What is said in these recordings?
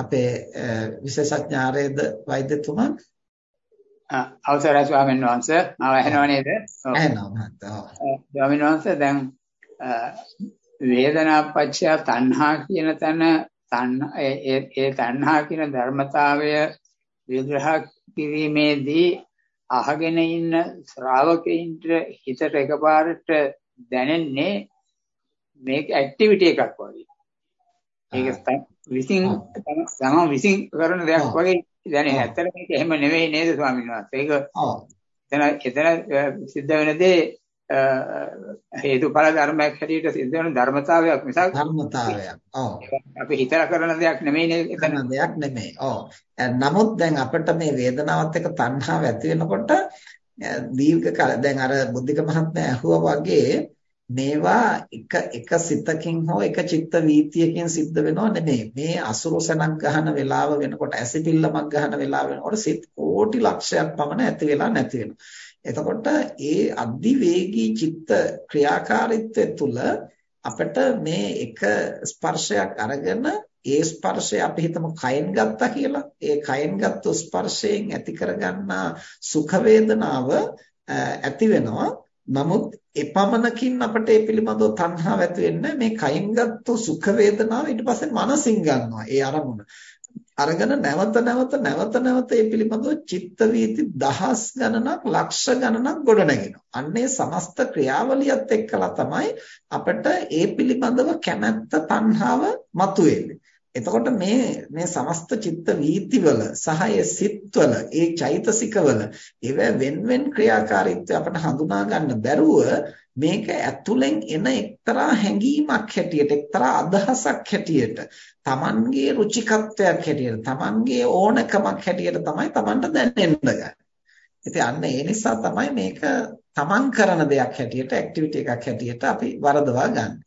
අපේ විශේෂඥ ආරේද වෛද්‍යතුමා අවසරයි ස්වාමීන් වහන්සේ මම ඇහෙනව නේද? ඇහෙනවා මහත්තයා. ස්වාමීන් වහන්සේ දැන් වේදනා පත්‍ය තණ්හා කියන තැන ඒ තණ්හා කියන ධර්මතාවය විග්‍රහ කිරීමේදී අහගෙන ඉන්න ශ්‍රාවකයින්ට හිතට එකපාරට දැනෙන්නේ මේක ඇක්ටිවිටි එකක් වගේ. ඒක විසින් තමන් විසින් කරන දෙයක් වගේ දැනේ. ඇත්තට මේක එහෙම නෙවෙයි නේද ස්වාමීන් වහන්සේ. ඒක එතන එතන සිද්ධ වෙන දේ හේතුඵල ධර්මයක් හැටියට සිද්ධ වෙන ධර්මතාවයක් මිසක් ධර්මතාවයක්. ඔව්. අපි හිතලා කරන දෙයක් නෙමෙයි නේද? එතන දෙයක් නෙමෙයි. ඔව්. නමුත් දැන් අපිට මේ වේදනාවත් එක්ක තණ්හාව ඇති වෙනකොට දීර්ඝ කාල දැන් අර බුද්ධික මහත්මයා ඇහුවා වගේ මේවා එක එක සිතකින් හෝ එක චිත්ත වීතියකින් සිද්ධ වෙනව නෙමෙයි. මේ අසුරු සනක් ගහන වෙලාව වෙනකොට ඇසිපිල්ලමක් ගහන වෙලාව වෙනකොට සිත් කෝටි ලක්ෂයක් පමණ ඇති වෙලා නැති වෙනවා. එතකොට ඒ අධිවේගී චිත්ත ක්‍රියාකාරීත්වය තුළ අපිට මේ එක ස්පර්ශයක් අරගෙන ඒ ස්පර්ශය අපි හිතමු කයෙන් ගත්තා කියලා. ඒ කයෙන් ගත්ත ස්පර්ශයෙන් ඇති කරගන්නා සුඛ වේදනාව ඇති වෙනවා. නමුත් එපමණකින් අපිට ඒ පිළිබඳව තණ්හාව ඇති වෙන්නේ මේ කයින් ගත්තු සුඛ වේදනාව ඊට පස්සේ මනසින් ගන්නවා ඒ අරමුණ. අරගෙන නැවත නැවත නැවත නැවත ඒ පිළිබඳව චිත්ත වීති දහස් ගණනක් ලක්ෂ ගණනක් ගොඩනගෙනවා. අන්නේ සමස්ත ක්‍රියාවලියත් එක්කලා තමයි අපිට ඒ පිළිබඳව කැමැත්ත තණ්හාව මතුවෙන්නේ. එතකොට මේ මේ සමස්ත චිත්ත වීතිවල සහ ඒ සිත්වල ඒ චෛතසිකවල ඒව wen wen ක්‍රියාකාරීත්වය අපිට හඳුනා ගන්න බැරුව මේක ඇතුලෙන් එන එක්තරා හැඟීමක් හැටියට එක්තරා අදහසක් හැටියට Tamanගේ රුචිකත්වයක් හැටියට Tamanගේ ඕනකමක් හැටියට තමයි Tamanට දැනෙන්න ගන්නේ. ඉතින් අන්න ඒ නිසා තමයි මේක Taman කරන දෙයක් හැටියට ඇක්ටිවිටි එකක් හැටියට අපි වරදවා ගන්න.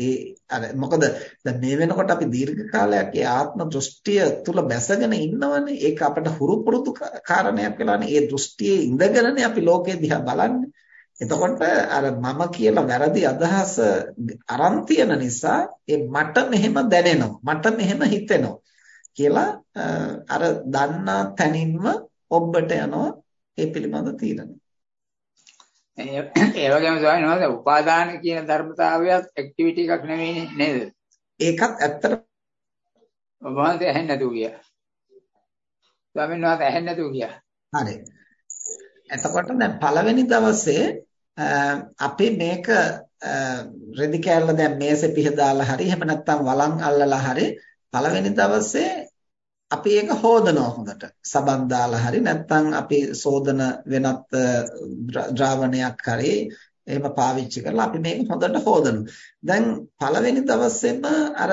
ඒ අර මොකද දැන් මේ වෙනකොට අපි දීර්ඝ කාලයක් ඒ ආත්ම දෘෂ්ටිය තුල බැසගෙන ඉන්නවනේ. ඒක අපිට හුරු පුරුදු කාරණයක් වෙලානේ. ඒ දෘෂ්ටියේ ඉඳගෙනනේ අපි ලෝකේ දිහා බලන්නේ. එතකොට අර මම කියලා වැරදි අදහස අරන් තියෙන නිසා ඒ මට මෙහෙම දැනෙනවා. මට මෙහෙම හිතෙනවා කියලා අර දන්නා තැනින්ම ඔබට යනවා ඒ පිළිබඳ තීරණය. ඒ වගේම ස්වාමීන් වහන්සේ උපාදාන කියන ධර්මතාවයත් ඇක්ටිවිටි එකක් නෙවෙයි නේද? ඒකත් ඇත්තට වහන්සේ ඇහෙන්නේ නැතුව ගියා. ස්වාමීන් වහන්සේ ඇහෙන්නේ නැතුව ගියා. හරි. එතකොට දැන් පළවෙනි දවසේ අපි මේක රෙදි කෑල්ල දැන් මේසේ පිහදාලා හරි එහෙම නැත්නම් වළං අල්ලලා හරි පළවෙනි දවසේ අපි ඒක හොදනවා හොඳට. සබන් දාලා හරි නැත්නම් අපි සෝදන වෙනත් ද්‍රාවණයක් හරි එහෙම පාවිච්චි කරලා අපි මේක හොඳට හොදනවා. දැන් පළවෙනි දවසේම අර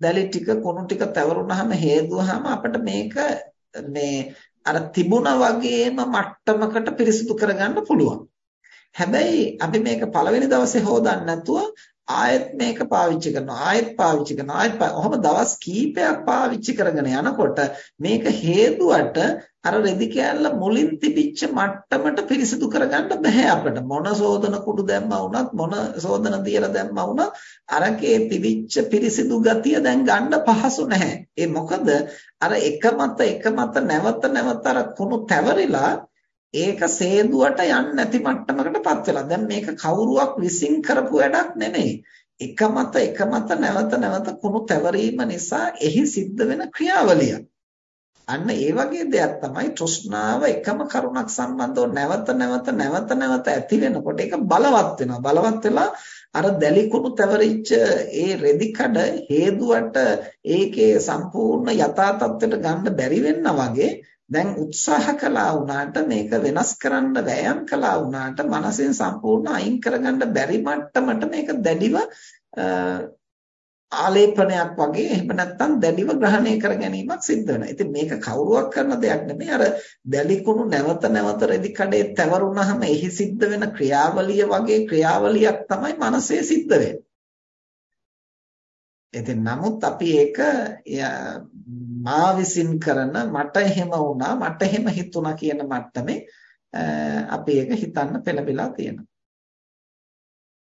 දැලි ටික කුණු ටික තවරුනහම හේදුවාම අපිට මේක මේ අර තිබුණා වගේම මට්ටමකට පිරිසිදු කරගන්න පුළුවන්. හැබැයි අපි මේක පළවෙනි දවසේ හොදන්න නැතුව ආයෙත් මේක පාවිච්චි කරනවා ආයෙත් පාවිච්චි කරනවා ආයෙත් ඔහොම දවස් කීපයක් පාවිච්චි කරගෙන යනකොට මේක හේතුවට අර රෙදි කෑල්ල මුලින් තිබිච්ච මට්ටමට පිරිසිදු කරගන්න බෑ අපිට. මොන සෝදන කුඩු දැම්මා වුණත් මොන සෝදන දියලා දැම්මා වුණත් අරකේ තිබිච්ච පිරිසිදු ගතිය දැන් ගන්න පහසු නැහැ. ඒ මොකද අර එක මත එක මත නැවත නැවත අර කුණු තැවරිලා ඒක සේදුවට යන්නේ නැති මට්ටමකටපත් වෙලා. දැන් මේක කවුරුවක් විසින් කරපු වැඩක් නෙමෙයි. එක මත එක මත නැවත නැවත කුණු තැවරීම නිසා එහි සිද්ධ වෙන ක්‍රියාවලිය. අන්න ඒ වගේ දෙයක් තමයි තෘෂ්ණාව එකම කරුණක් සම්බන්ධව නැවත නැවත නැවත නැවත ඇති වෙනකොට ඒක බලවත් වෙනවා. බලවත් වෙලා අර දැලි කුණු තැවරිච්ච ඒ රෙදි කඩ හේදුවට ඒකේ සම්පූර්ණ යථා තත්ත්වයට ගන්න බැරි වෙන්න වගේ දැන් උත්සාහ කළා වුණාට මේක වෙනස් කරන්න වෑයම් කළා වුණාට මනසෙන් සම්පූර්ණ අයින් කරගන්න බැරි මට්ටමට මේක දැඩිව ආලේපනයක් වගේ එහෙම නැත්නම් දැඩිව ග්‍රහණය කර ගැනීමක් සිද්ධ වෙනවා. ඉතින් මේක කවුරුවක් කරන දෙයක් නෙමෙයි. අර දැලිකුණු නැවත නැවත රෙදි කඩේ තැවරුනහම එහි සිද්ධ වෙන ක්‍රියාවලිය වගේ ක්‍රියාවලියක් තමයි මනසේ සිද්ධ වෙන්නේ. ඉතින් නමුත් අපි ඒක මා විසින් කරන මට එහෙම වුණා මට එහෙම හිතුණා කියන මට්ටමේ අපි ඒක හිතන්න පෙළඹිලා තියෙනවා.